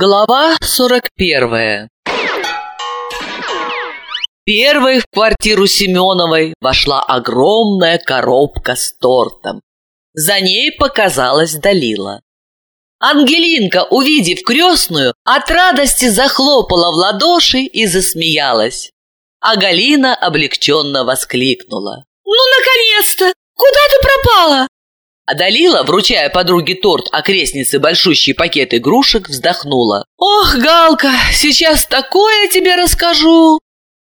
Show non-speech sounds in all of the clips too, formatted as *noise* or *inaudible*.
Глава 41 Первой в квартиру Семеновой вошла огромная коробка с тортом. За ней показалась Далила. Ангелинка, увидев крестную, от радости захлопала в ладоши и засмеялась. А Галина облегченно воскликнула. «Ну, наконец-то! Куда ты пропала?» А Далила, вручая подруге торт, а крестнице большущий пакет игрушек, вздохнула. «Ох, Галка, сейчас такое тебе расскажу!»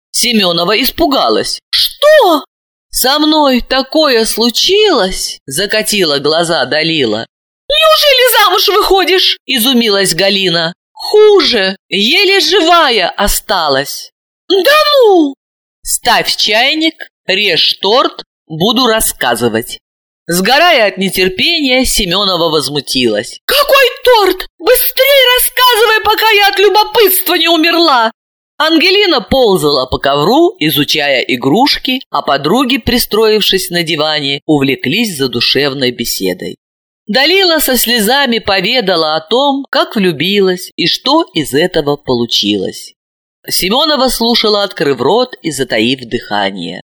Семенова испугалась. «Что?» «Со мной такое случилось!» Закатила глаза Далила. «Неужели замуж выходишь?» Изумилась Галина. «Хуже! Еле живая осталась!» «Да ну!» «Ставь чайник, режь торт, буду рассказывать!» Сгорая от нетерпения, Семенова возмутилась. «Какой торт? Быстрее рассказывай, пока я от любопытства не умерла!» Ангелина ползала по ковру, изучая игрушки, а подруги, пристроившись на диване, увлеклись задушевной беседой. Далила со слезами поведала о том, как влюбилась и что из этого получилось. Семенова слушала, открыв рот и затаив дыхание.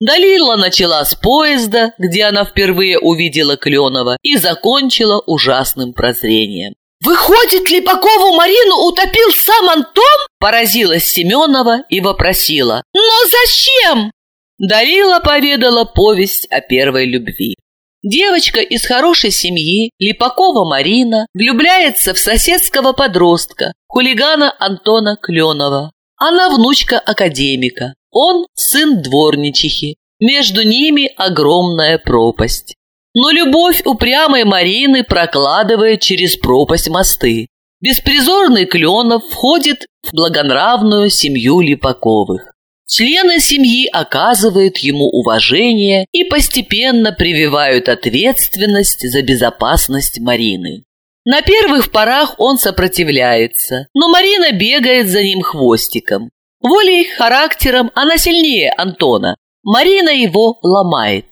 Далила начала с поезда, где она впервые увидела Кленова, и закончила ужасным прозрением. «Выходит, Липакову Марину утопил сам Антон?» Поразилась Семенова и вопросила. «Но зачем?» Далила поведала повесть о первой любви. Девочка из хорошей семьи, Липакова Марина, влюбляется в соседского подростка, хулигана Антона Кленова. Она внучка академика. Он сын дворничихи. Между ними огромная пропасть. Но любовь упрямой Марины прокладывает через пропасть мосты. Беспризорный Кленов входит в благонравную семью Липаковых. Члены семьи оказывают ему уважение и постепенно прививают ответственность за безопасность Марины. На первых порах он сопротивляется, но Марина бегает за ним хвостиком. Волей, характером она сильнее Антона. Марина его ломает.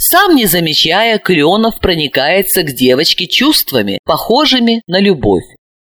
Сам не замечая, Кленов проникается к девочке чувствами, похожими на любовь.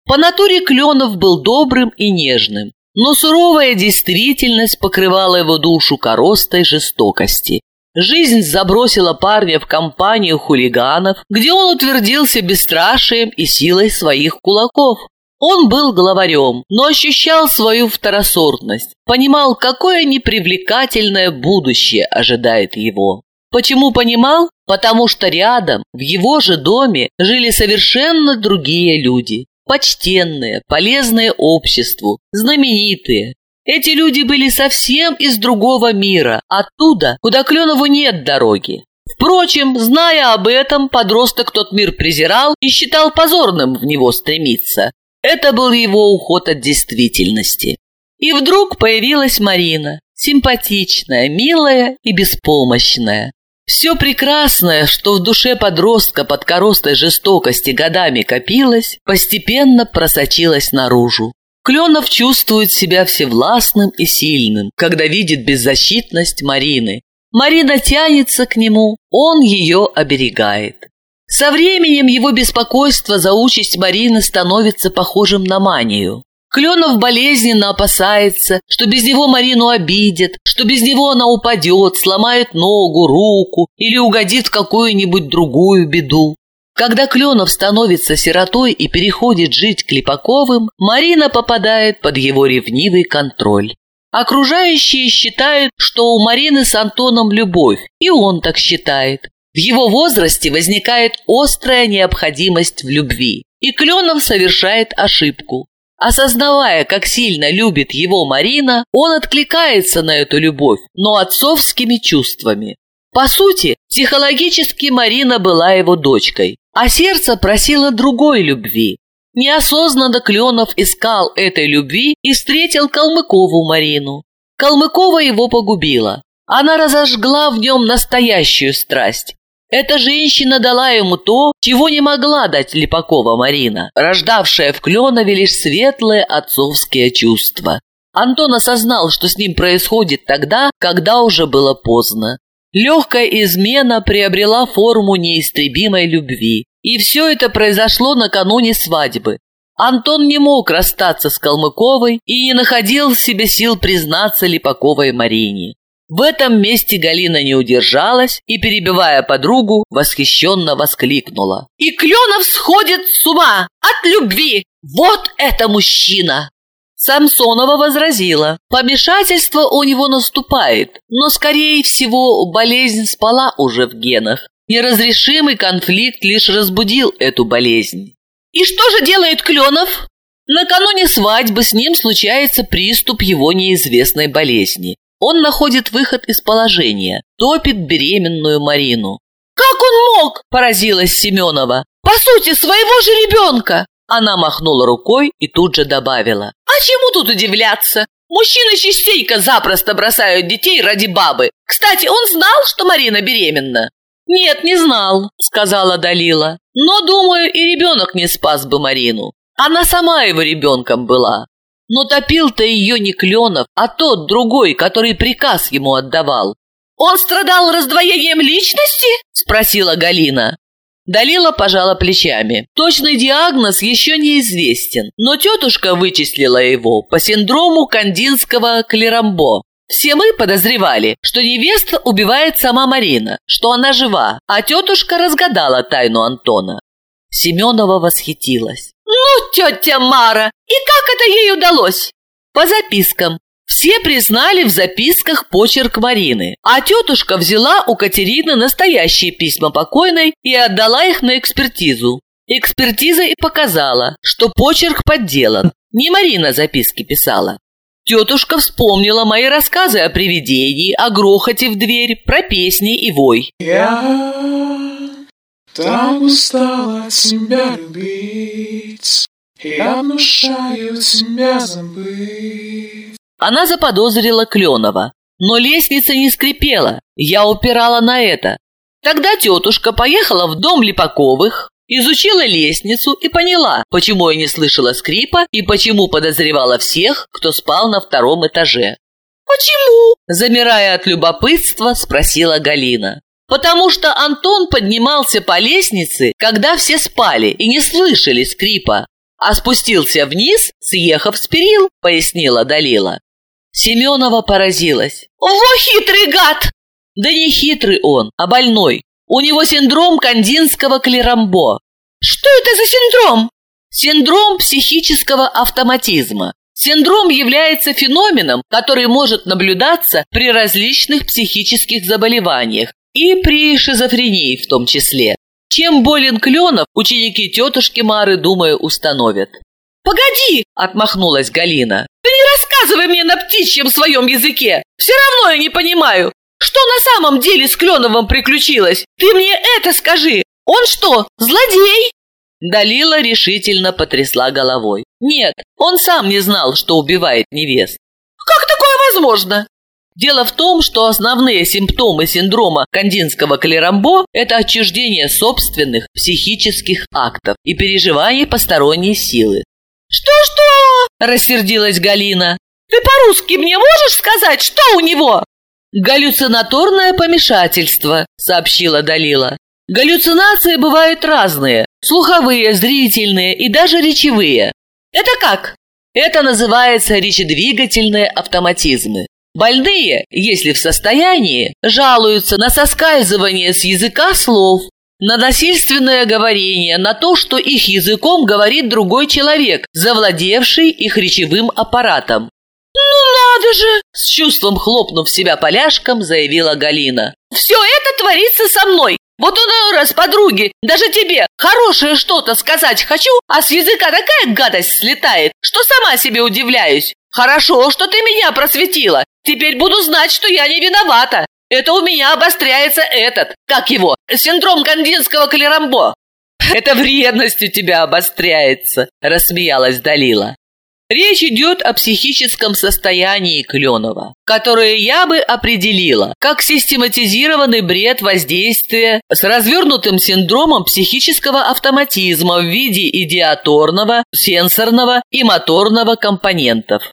По натуре Кленов был добрым и нежным, но суровая действительность покрывала его душу коростой жестокости. Жизнь забросила парня в компанию хулиганов, где он утвердился бесстрашием и силой своих кулаков. Он был главарем, но ощущал свою второсортность, понимал, какое непривлекательное будущее ожидает его. Почему понимал? Потому что рядом, в его же доме, жили совершенно другие люди. Почтенные, полезные обществу, знаменитые. Эти люди были совсем из другого мира, оттуда, куда Кленову нет дороги. Впрочем, зная об этом, подросток тот мир презирал и считал позорным в него стремиться. Это был его уход от действительности. И вдруг появилась Марина, симпатичная, милая и беспомощная. Все прекрасное, что в душе подростка под коростой жестокости годами копилось, постепенно просочилось наружу. Кленов чувствует себя всевластным и сильным, когда видит беззащитность Марины. Марина тянется к нему, он ее оберегает. Со временем его беспокойство за участь Марины становится похожим на манию. Кленов болезненно опасается, что без него Марину обидят, что без него она упадет, сломает ногу, руку или угодит в какую-нибудь другую беду. Когда Кленов становится сиротой и переходит жить к Липаковым, Марина попадает под его ревнивый контроль. Окружающие считают, что у Марины с Антоном любовь, и он так считает. В его возрасте возникает острая необходимость в любви, и Кленов совершает ошибку. Осознавая, как сильно любит его Марина, он откликается на эту любовь, но отцовскими чувствами. По сути, психологически Марина была его дочкой, а сердце просило другой любви. Неосознанно Кленов искал этой любви и встретил Калмыкову Марину. Калмыкова его погубила. Она разожгла в нем настоящую страсть, эта женщина дала ему то, чего не могла дать Липакова Марина, рождавшая в Кленове лишь светлые отцовские чувства. Антон осознал, что с ним происходит тогда, когда уже было поздно. Легкая измена приобрела форму неистребимой любви. И все это произошло накануне свадьбы. Антон не мог расстаться с Калмыковой и не находил в себе сил признаться Липаковой Марине. В этом месте Галина не удержалась и, перебивая подругу, восхищенно воскликнула. «И Кленов сходит с ума от любви! Вот это мужчина!» Самсонова возразила. Помешательство у него наступает, но, скорее всего, болезнь спала уже в генах. Неразрешимый конфликт лишь разбудил эту болезнь. «И что же делает Кленов?» Накануне свадьбы с ним случается приступ его неизвестной болезни. Он находит выход из положения, топит беременную Марину. «Как он мог?» – поразилась Семенова. «По сути, своего же ребенка!» Она махнула рукой и тут же добавила. «А чему тут удивляться? Мужчины частенько запросто бросают детей ради бабы. Кстати, он знал, что Марина беременна?» «Нет, не знал», — сказала Далила. «Но, думаю, и ребенок не спас бы Марину. Она сама его ребенком была. Но топил-то ее не Кленов, а тот другой, который приказ ему отдавал». «Он страдал раздвоением личности?» — спросила Галина. Далила пожала плечами. Точный диагноз еще неизвестен, но тетушка вычислила его по синдрому кандинского клерамбо. Все мы подозревали, что невеста убивает сама Марина, что она жива, а тетушка разгадала тайну Антона. Семенова восхитилась. «Ну, тетя Мара, и как это ей удалось?» «По запискам. Все признали в записках почерк Марины, а тетушка взяла у Катерины настоящие письма покойной и отдала их на экспертизу. Экспертиза и показала, что почерк подделан. Не Марина записки писала. Тетушка вспомнила мои рассказы о привидении, о грохоте в дверь, про песни и вой. Я так устала тебя любить, я внушаю тебя забыть. Она заподозрила Кленова. Но лестница не скрипела, я упирала на это. Тогда тетушка поехала в дом Липаковых, изучила лестницу и поняла, почему я не слышала скрипа и почему подозревала всех, кто спал на втором этаже. «Почему?» – замирая от любопытства, спросила Галина. «Потому что Антон поднимался по лестнице, когда все спали и не слышали скрипа, а спустился вниз, съехав с перил», – пояснила Далила. Семенова поразилась. «Во хитрый гад!» Да не хитрый он, а больной. У него синдром кандинского клерамбо. Что это за синдром? Синдром психического автоматизма. Синдром является феноменом, который может наблюдаться при различных психических заболеваниях и при шизофрении в том числе. Чем болен Кленов, ученики тетушки Мары, думаю, установят. «Погоди!» – отмахнулась Галина. «Ты не рассказывай мне на птичьем своем языке! Все равно я не понимаю, что на самом деле с Кленовым приключилось? Ты мне это скажи! Он что, злодей?» Далила решительно потрясла головой. Нет, он сам не знал, что убивает невест. «Как такое возможно?» Дело в том, что основные симптомы синдрома кандинского клерамбо – это отчуждение собственных психических актов и переживаний посторонней силы. «Что-что?» – рассердилась Галина. «Ты по-русски мне можешь сказать, что у него?» «Галлюцинаторное помешательство», – сообщила Далила. «Галлюцинации бывают разные – слуховые, зрительные и даже речевые». «Это как?» Это называется речедвигательные автоматизмы. Больные, если в состоянии, жалуются на соскальзывание с языка слов, на насильственное говорение, на то, что их языком говорит другой человек, завладевший их речевым аппаратом. «Ну надо же!» – с чувством хлопнув себя поляшком, заявила Галина. «Все это творится со мной! Вот он раз подруги, даже тебе хорошее что-то сказать хочу, а с языка такая гадость слетает, что сама себе удивляюсь. Хорошо, что ты меня просветила. Теперь буду знать, что я не виновата. Это у меня обостряется этот, как его, синдром кандинского клерамбо. Это вредность у тебя обостряется, рассмеялась Далила. Речь идет о психическом состоянии Кленова, которое я бы определила как систематизированный бред воздействия с развернутым синдромом психического автоматизма в виде идиаторного, сенсорного и моторного компонентов.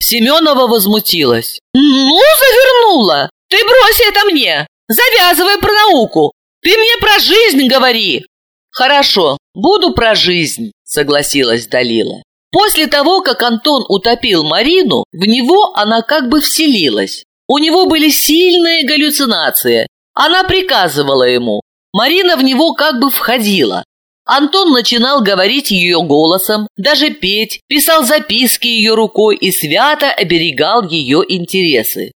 Семенова возмутилась. «Ну, завернула! Ты брось это мне! Завязывай про науку! Ты мне про жизнь говори!» Хорошо, буду про жизнь, согласилась Далила. После того, как Антон утопил Марину, в него она как бы вселилась. У него были сильные галлюцинации. Она приказывала ему. Марина в него как бы входила. Антон начинал говорить ее голосом, даже петь, писал записки ее рукой и свято оберегал ее интересы.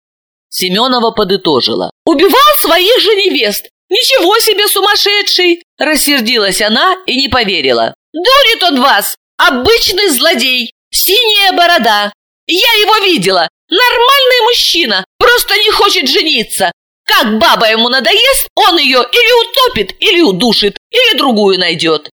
Семенова подытожила. «Убивал своих же невест! Ничего себе сумасшедший!» Рассердилась она и не поверила. «Дурит он вас! Обычный злодей! Синяя борода! Я его видела! Нормальный мужчина! Просто не хочет жениться! Как баба ему надоест, он ее или утопит, или удушит, или другую найдет!»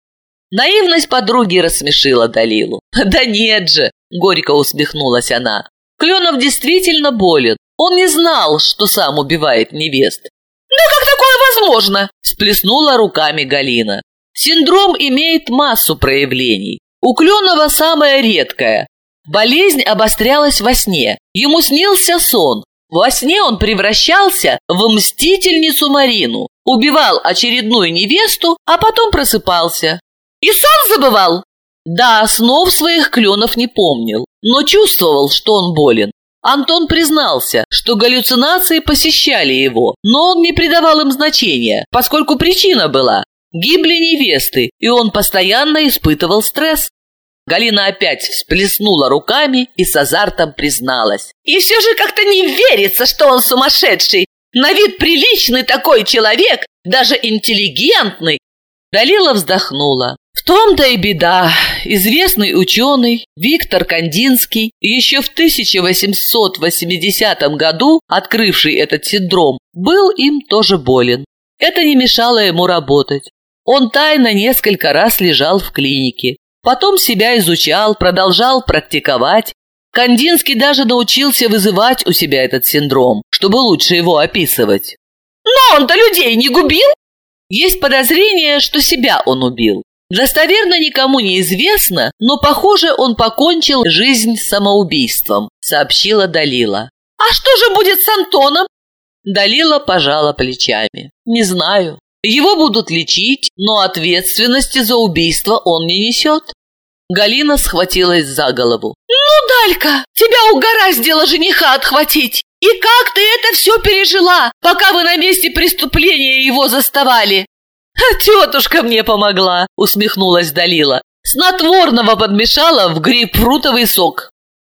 Наивность подруги рассмешила Далилу. *laughs* «Да нет же!» – горько усмехнулась она. «Кленов действительно болен. Он не знал, что сам убивает невест. «Да как такое возможно?» – сплеснула руками Галина. Синдром имеет массу проявлений. У Кленова самое редкое. Болезнь обострялась во сне. Ему снился сон. Во сне он превращался в мстительницу Марину, убивал очередную невесту, а потом просыпался. И сон забывал? Да, снов своих Кленов не помнил, но чувствовал, что он болен. Антон признался, что галлюцинации посещали его, но он не придавал им значения, поскольку причина была – гибли невесты, и он постоянно испытывал стресс. Галина опять всплеснула руками и с азартом призналась. «И все же как-то не верится, что он сумасшедший. На вид приличный такой человек, даже интеллигентный». Далила вздохнула. В том-то и беда. Известный ученый Виктор Кандинский, еще в 1880 году открывший этот синдром, был им тоже болен. Это не мешало ему работать. Он тайно несколько раз лежал в клинике. Потом себя изучал, продолжал практиковать. Кандинский даже научился вызывать у себя этот синдром, чтобы лучше его описывать. «Но он-то людей не губил!» Есть подозрение, что себя он убил. Достоверно никому не известно, но, похоже, он покончил жизнь самоубийством, сообщила Далила. А что же будет с Антоном? Далила пожала плечами. Не знаю. Его будут лечить, но ответственности за убийство он не несет. Галина схватилась за голову. «Ну, Далька, тебя угораздило жениха отхватить! И как ты это все пережила, пока вы на месте преступления его заставали? «А тетушка мне помогла!» – усмехнулась Далила. «Снотворного подмешала в грейпфрутовый сок».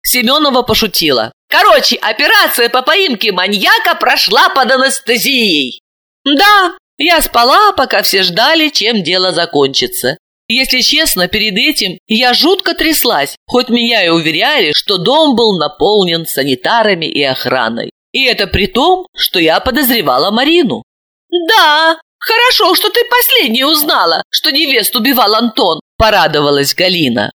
Семенова пошутила. «Короче, операция по поимке маньяка прошла под анестезией». «Да, я спала, пока все ждали, чем дело закончится. Если честно, перед этим я жутко тряслась, хоть меня и уверяли, что дом был наполнен санитарами и охраной. И это при том, что я подозревала Марину. «Да, «Хорошо, что ты последнее узнала, что невесту убивал Антон», – порадовалась Галина.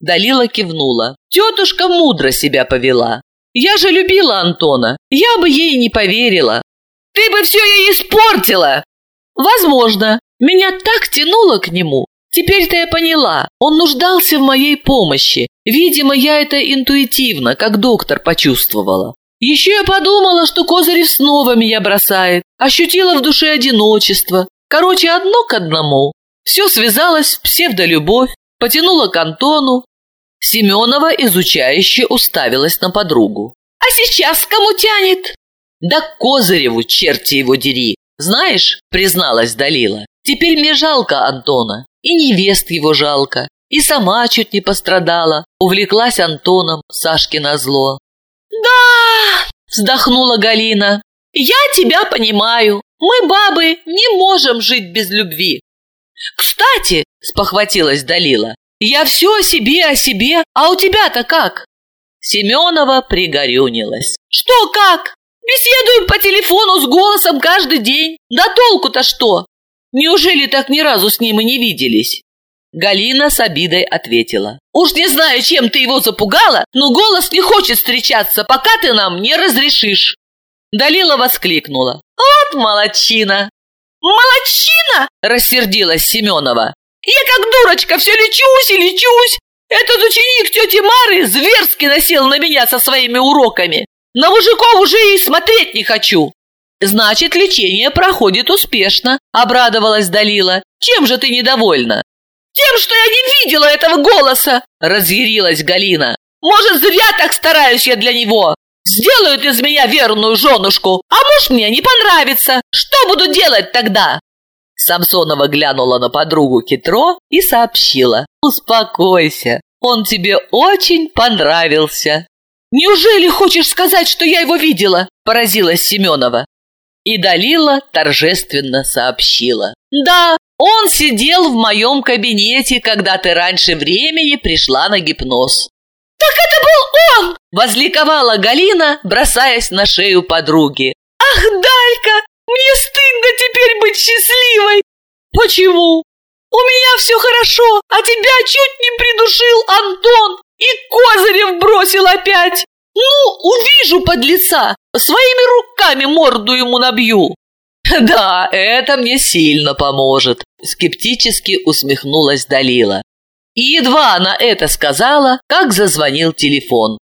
Далила кивнула. Тетушка мудро себя повела. «Я же любила Антона, я бы ей не поверила». «Ты бы все ей испортила!» «Возможно. Меня так тянуло к нему. Теперь-то я поняла, он нуждался в моей помощи. Видимо, я это интуитивно, как доктор, почувствовала. Еще я подумала, что Козырев снова меня бросает, ощутила в душе одиночество. Короче, одно к одному. Все связалось в псевдолюбовь, потянула к Антону. Семенова изучающе уставилась на подругу. «А сейчас кому тянет?» «Да Козыреву, черти его дери! Знаешь, призналась Далила, теперь мне жалко Антона, и невест его жалко, и сама чуть не пострадала, увлеклась Антоном, Сашкино зло. «Да!» – вздохнула Галина. «Я тебя понимаю. Мы, бабы, не можем жить без любви». «Кстати!» – спохватилась Далила. «Я все о себе, о себе, а у тебя-то как?» Семенова пригорюнилась. «Что как? Беседуем по телефону с голосом каждый день. Да толку-то что? Неужели так ни разу с ним и не виделись?» Галина с обидой ответила. «Уж не знаю, чем ты его запугала, но голос не хочет встречаться, пока ты нам не разрешишь!» Далила воскликнула. «Вот молочина!» «Молочина?» – рассердилась Семенова. «Я как дурочка все лечусь и лечусь! Этот ученик тети Мары зверски насел на меня со своими уроками! На мужиков уже и смотреть не хочу!» «Значит, лечение проходит успешно», – обрадовалась Далила. Чем же ты недовольна?» «Тем, что я не видела этого голоса!» – разъярилась Галина. «Может, зря так стараюсь я для него! Сделают из меня верную женушку, а может, мне не понравится! Что буду делать тогда?» Самсонова глянула на подругу Китро и сообщила. «Успокойся, он тебе очень понравился». «Неужели хочешь сказать, что я его видела?» – поразилась Семенова. И Далила торжественно сообщила. «Да, он сидел в моем кабинете, когда ты раньше времени пришла на гипноз». «Так это был он!» – возликовала Галина, бросаясь на шею подруги. «Ах, Далька, мне стыдно теперь быть счастливой!» «Почему?» «У меня все хорошо, а тебя чуть не придушил Антон и Козырев бросил опять!» «Ну, увижу под лица, своими руками морду ему набью!» *laughs* «Да, это мне сильно поможет», — скептически усмехнулась Далила. И едва она это сказала, как зазвонил телефон.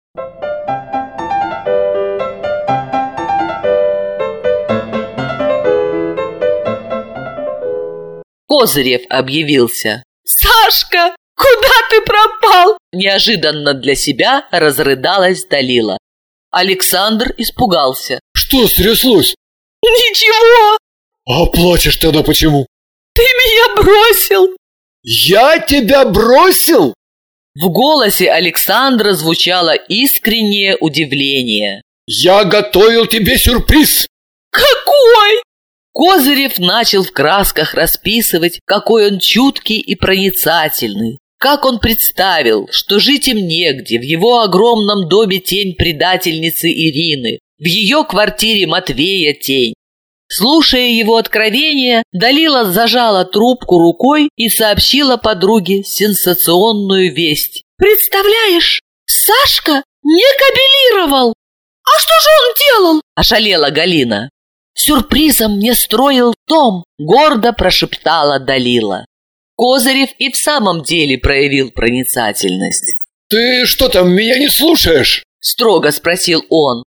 Козырев объявился. «Сашка, куда ты пропал?» Неожиданно для себя разрыдалась Далила. Александр испугался. «Что стряслось?» «Ничего!» «А плачешь тогда почему?» «Ты меня бросил!» «Я тебя бросил?» В голосе Александра звучало искреннее удивление. «Я готовил тебе сюрприз!» «Какой?» Козырев начал в красках расписывать, какой он чуткий и проницательный. Как он представил, что жить им негде, в его огромном доме тень предательницы Ирины, в ее квартире Матвея тень. Слушая его откровения, Далила зажала трубку рукой и сообщила подруге сенсационную весть. «Представляешь, Сашка не кабелировал!» «А что же он делал?» – ошалела Галина. «Сюрпризом мне строил дом», – гордо прошептала Далила. Козырев и в самом деле проявил проницательность. «Ты что там, меня не слушаешь?» – строго спросил он.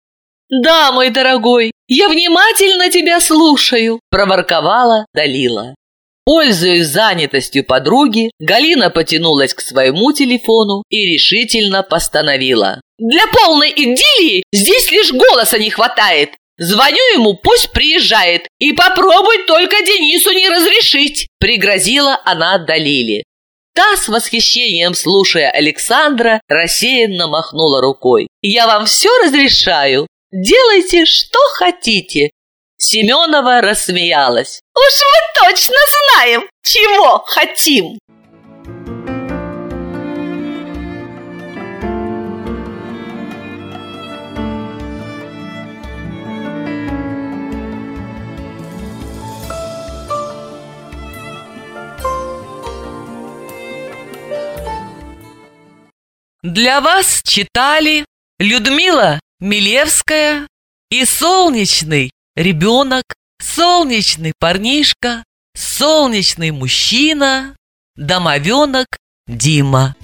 «Да, мой дорогой, я внимательно тебя слушаю», – проворковала Далила. Пользуясь занятостью подруги, Галина потянулась к своему телефону и решительно постановила. «Для полной идиллии здесь лишь голоса не хватает. Звоню ему, пусть приезжает. И попробуй только Денису не разрешить!» Пригрозила она Далиле. Та, с восхищением слушая Александра, рассеянно махнула рукой. «Я вам все разрешаю. Делайте, что хотите!» Семенова рассмеялась. «Уж мы точно знаем, чего хотим!» Для вас читали Людмила Милевская и солнечный ребенок, солнечный парнишка, солнечный мужчина, домовенок Дима.